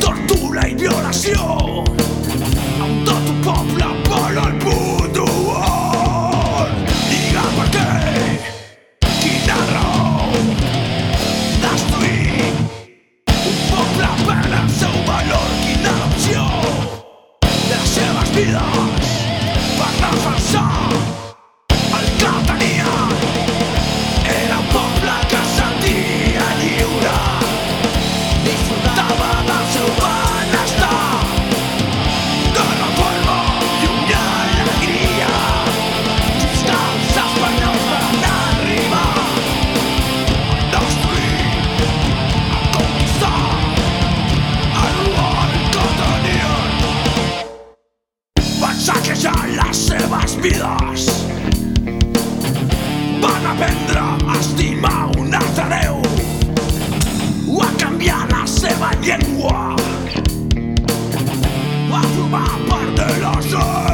tortura y violación. A un todo tu pueblo estimar un o a canviar la seva llengua. A trobar part de la seva